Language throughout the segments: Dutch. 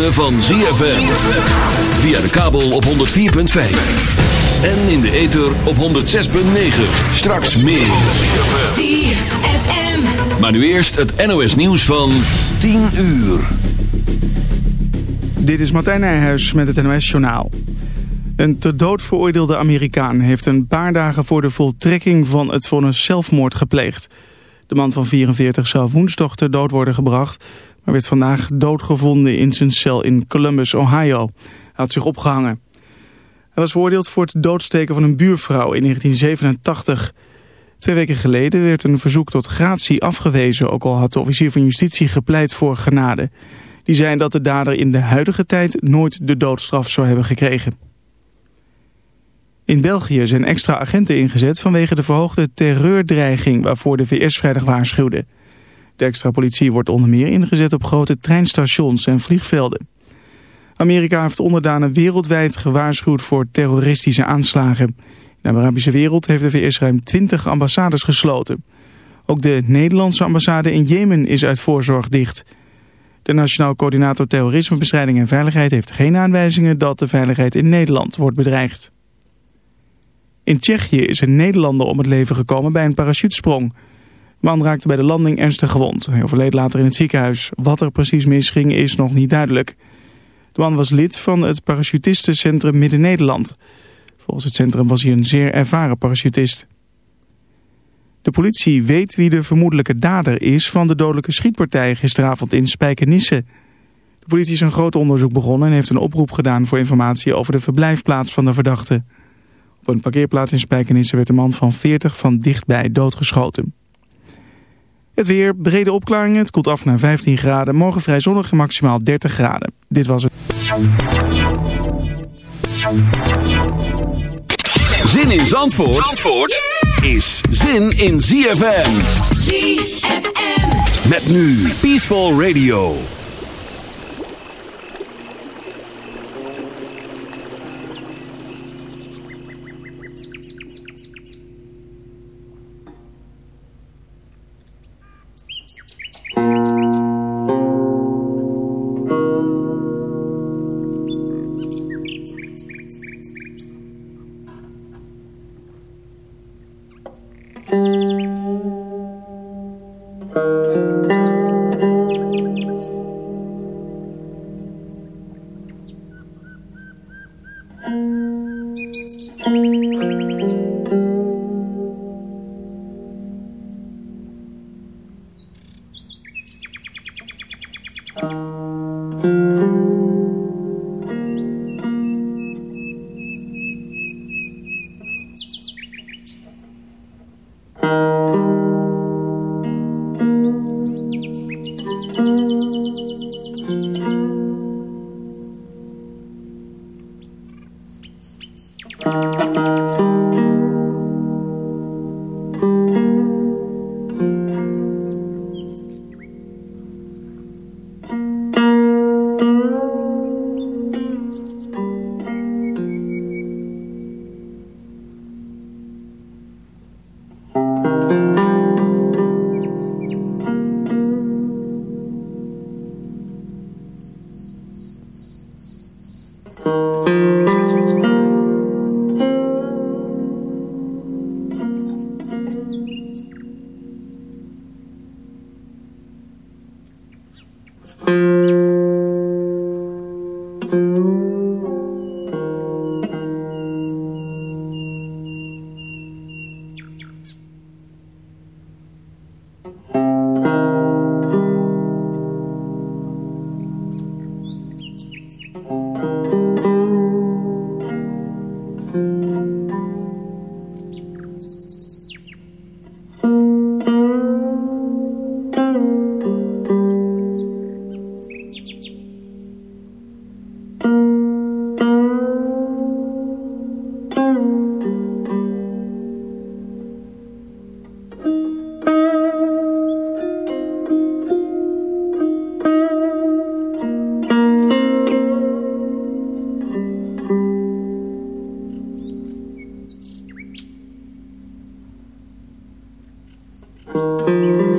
ritme van ZFM. Via de kabel op 104.5. En in de ether op 106.9. Straks meer. ZFM. Maar nu eerst het NOS nieuws van 10 uur. Dit is Martijn Nijhuis met het NOS Journaal. Een ter dood veroordeelde Amerikaan heeft een paar dagen voor de voltrekking van het vonnis zelfmoord gepleegd. De man van 44 zou woensdag ter dood worden gebracht, maar werd vandaag doodgevonden in zijn cel in Columbus, Ohio. Hij had zich opgehangen. Hij was veroordeeld voor het doodsteken van een buurvrouw in 1987. Twee weken geleden werd een verzoek tot gratie afgewezen, ook al had de officier van justitie gepleit voor genade. Die zei dat de dader in de huidige tijd nooit de doodstraf zou hebben gekregen. In België zijn extra agenten ingezet vanwege de verhoogde terreurdreiging waarvoor de VS vrijdag waarschuwde. De extra politie wordt onder meer ingezet op grote treinstations en vliegvelden. Amerika heeft onderdanen wereldwijd gewaarschuwd voor terroristische aanslagen. In de Arabische wereld heeft de VS ruim 20 ambassades gesloten. Ook de Nederlandse ambassade in Jemen is uit voorzorg dicht. De Nationaal Coördinator Terrorismebestrijding en Veiligheid heeft geen aanwijzingen dat de veiligheid in Nederland wordt bedreigd. In Tsjechië is een Nederlander om het leven gekomen bij een parachutesprong. De man raakte bij de landing ernstig gewond. Hij overleed later in het ziekenhuis. Wat er precies misging is nog niet duidelijk. De man was lid van het parachutistencentrum Midden-Nederland. Volgens het centrum was hij een zeer ervaren parachutist. De politie weet wie de vermoedelijke dader is van de dodelijke schietpartij gisteravond in Spijkenisse. De politie is een groot onderzoek begonnen en heeft een oproep gedaan voor informatie over de verblijfplaats van de verdachte. Op een parkeerplaats in Spijkenisse werd een man van 40 van dichtbij doodgeschoten. Het weer, brede opklaringen, het koelt af naar 15 graden. Morgen vrij zonnig maximaal 30 graden. Dit was het. Zin in Zandvoort, Zandvoort is zin in ZFM. ZFM. Met nu Peaceful Radio. Music.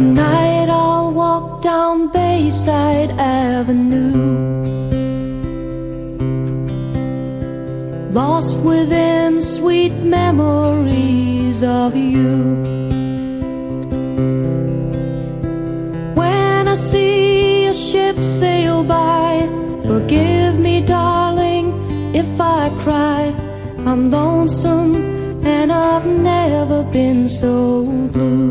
Tonight I'll walk down Bayside Avenue. Lost within sweet memories of you. When I see a ship sail by Forgive me darling if I cry. I'm lonesome and I've never been so blue.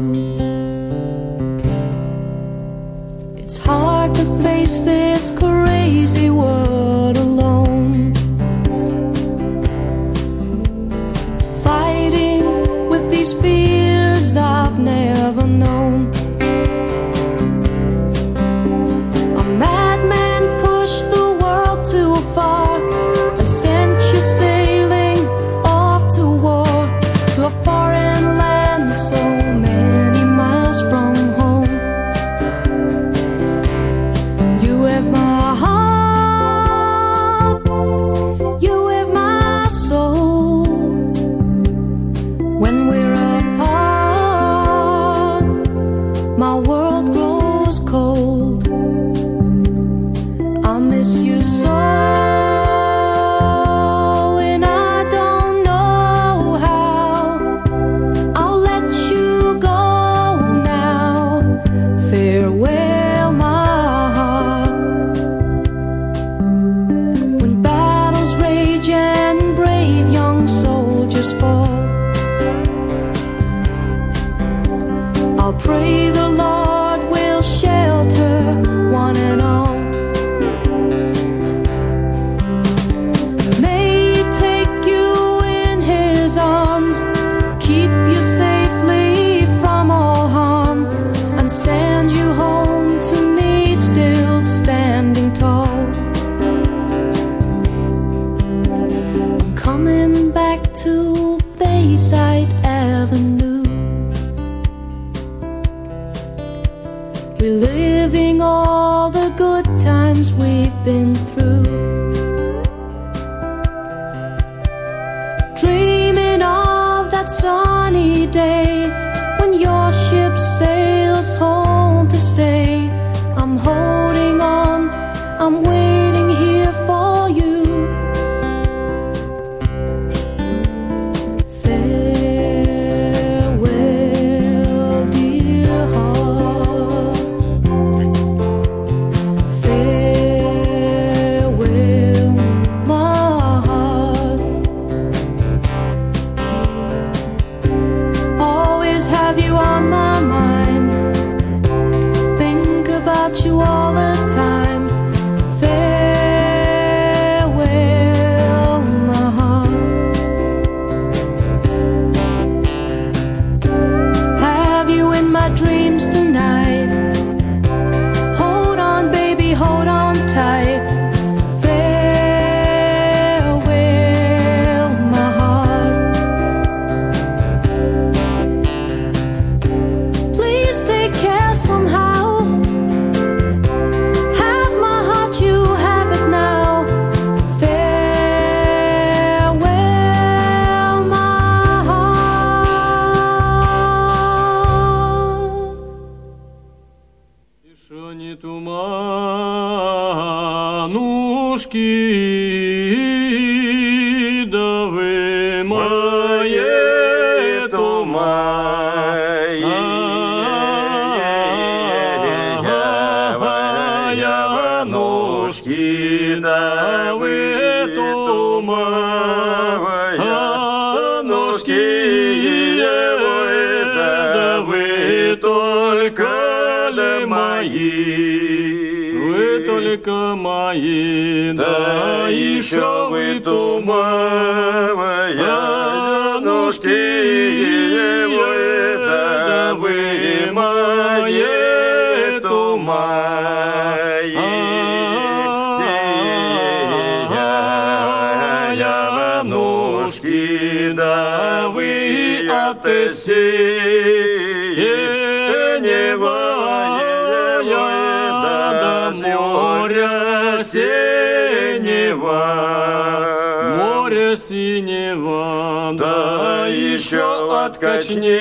подкачнее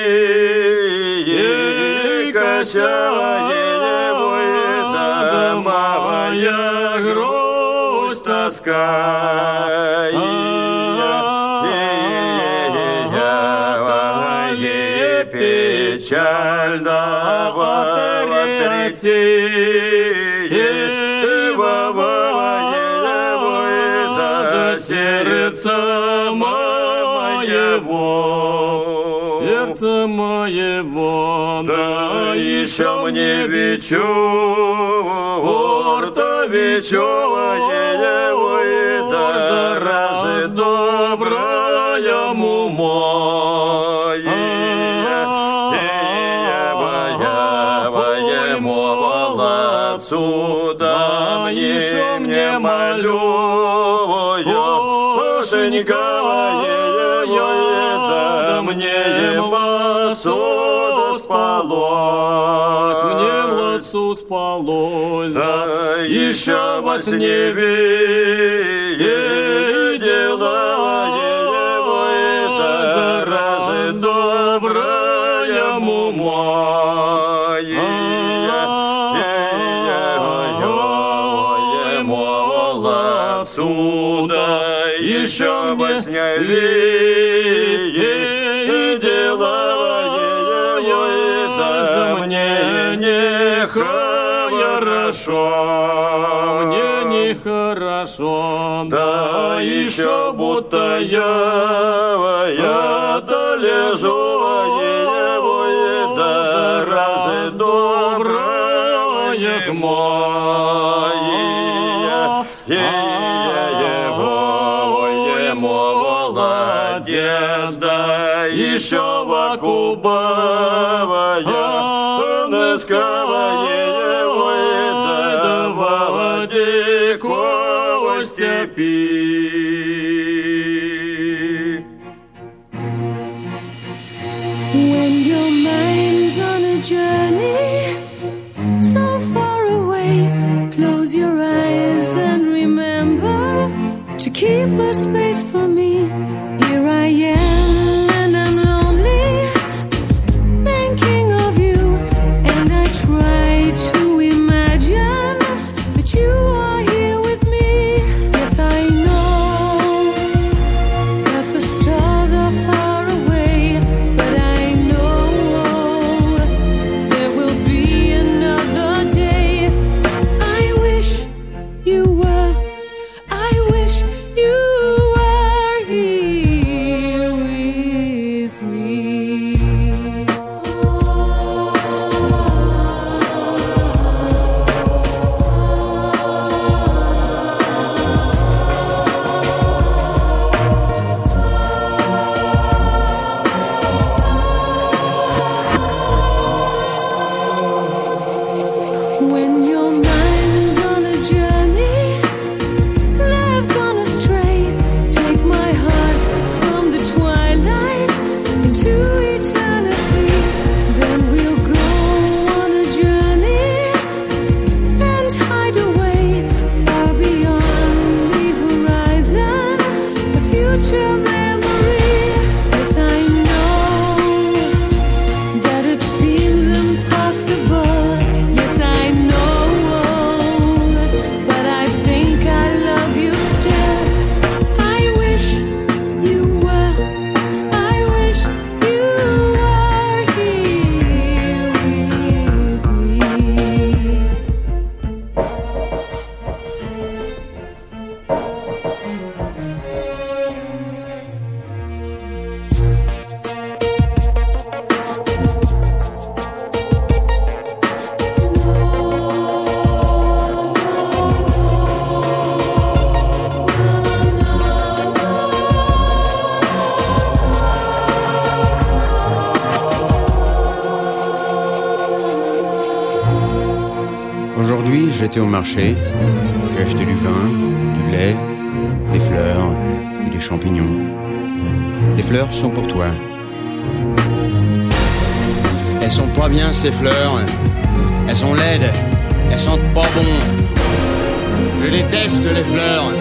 качание. вечу, орто вечела, еле уйда, разве добра ему? спалось, да еще во сне еще будто я, я то лежу, не будет раз доброе мое, его молодец, да еще вакуба. été au marché, j'ai acheté du vin, du lait, des fleurs et des champignons. Les fleurs sont pour toi. Elles sont pas bien ces fleurs. Elles sont laides. Elles sentent pas bon. Je déteste les fleurs.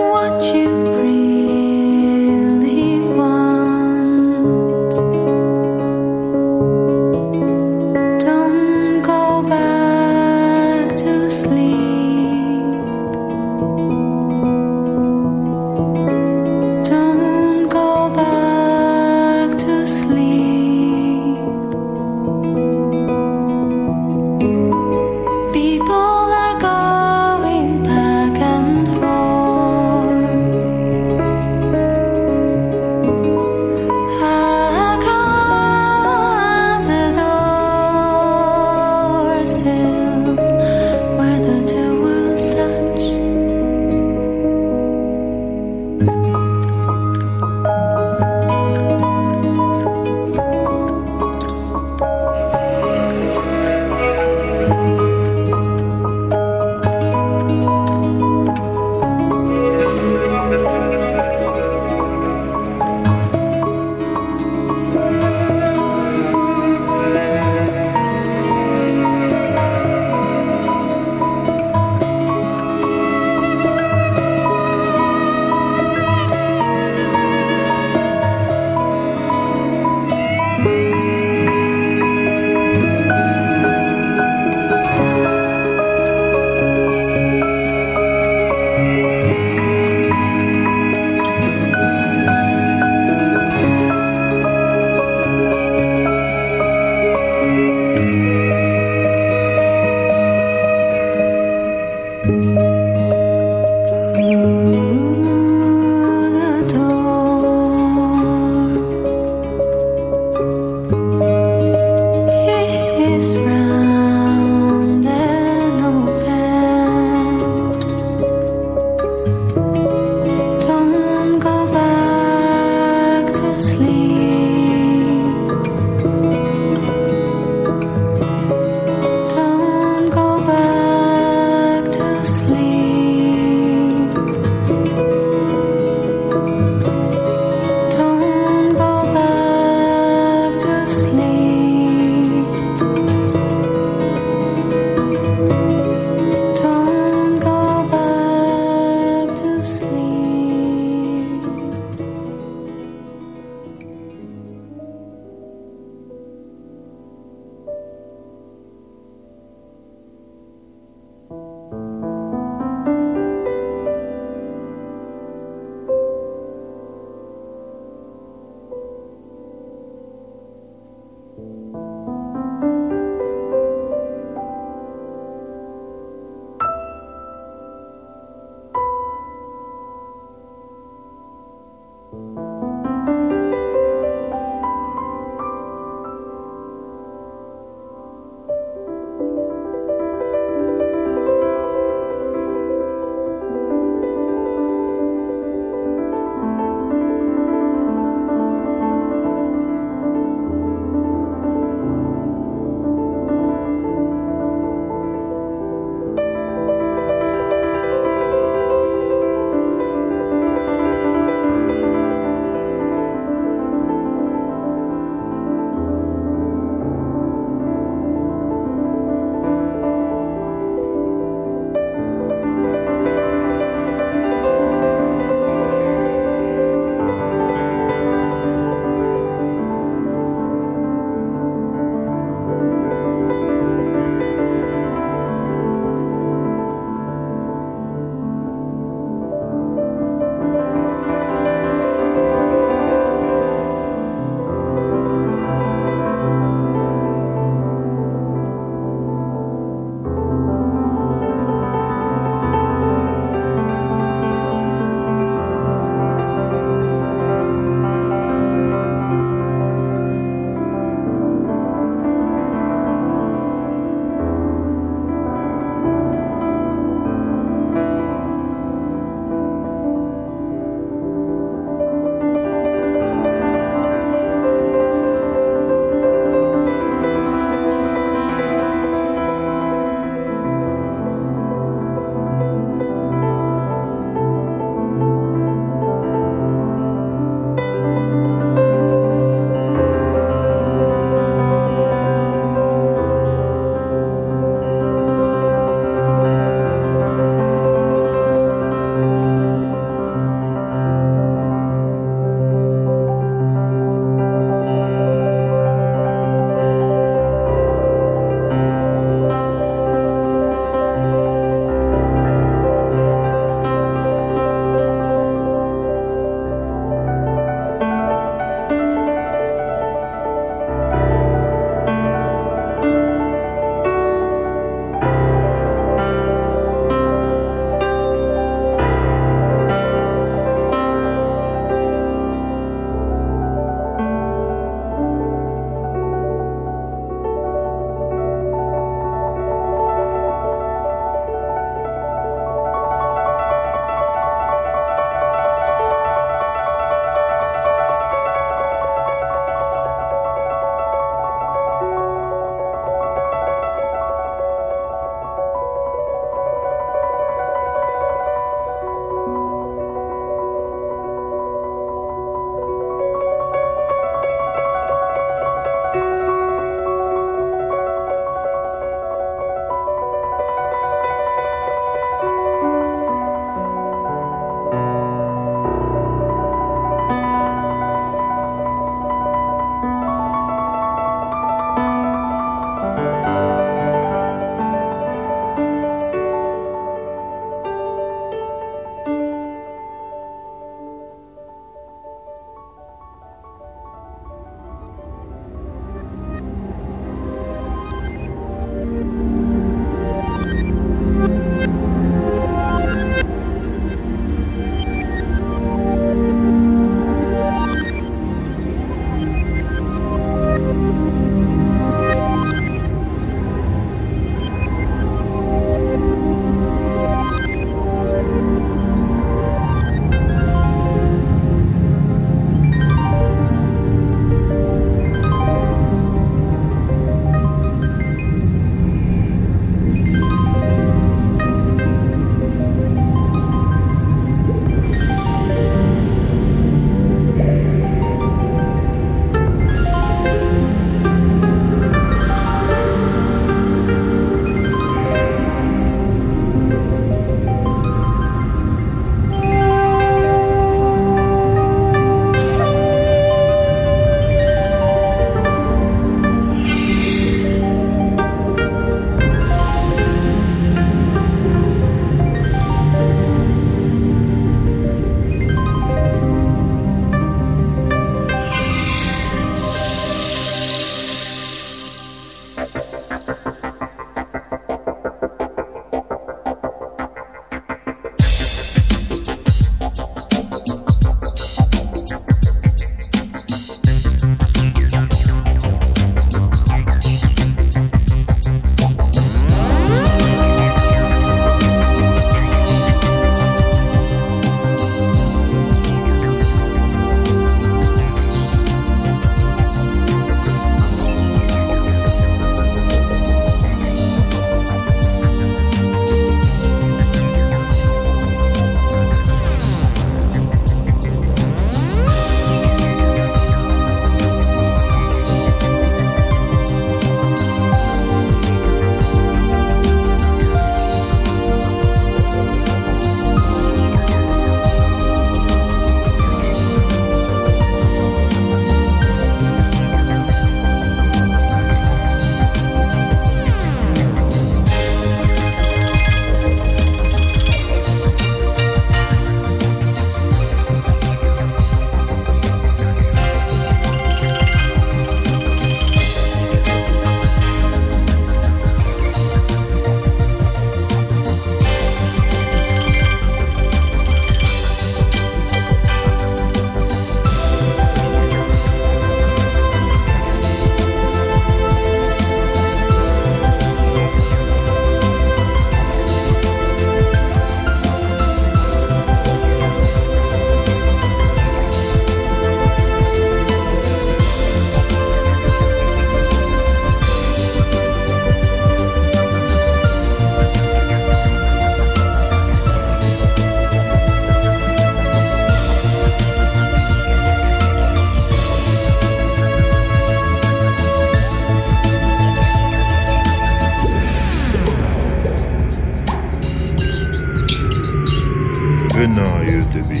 Nay yote bi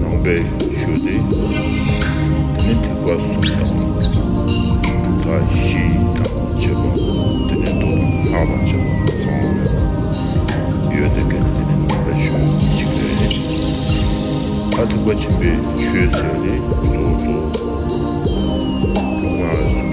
na mbe chode tenente kwa soka taji tawe chobo tenente tawe kwa ba chobo na tsonga yote kende tenente mbe chobe chikele chobe tawe tawe chobe chosele tawe tawe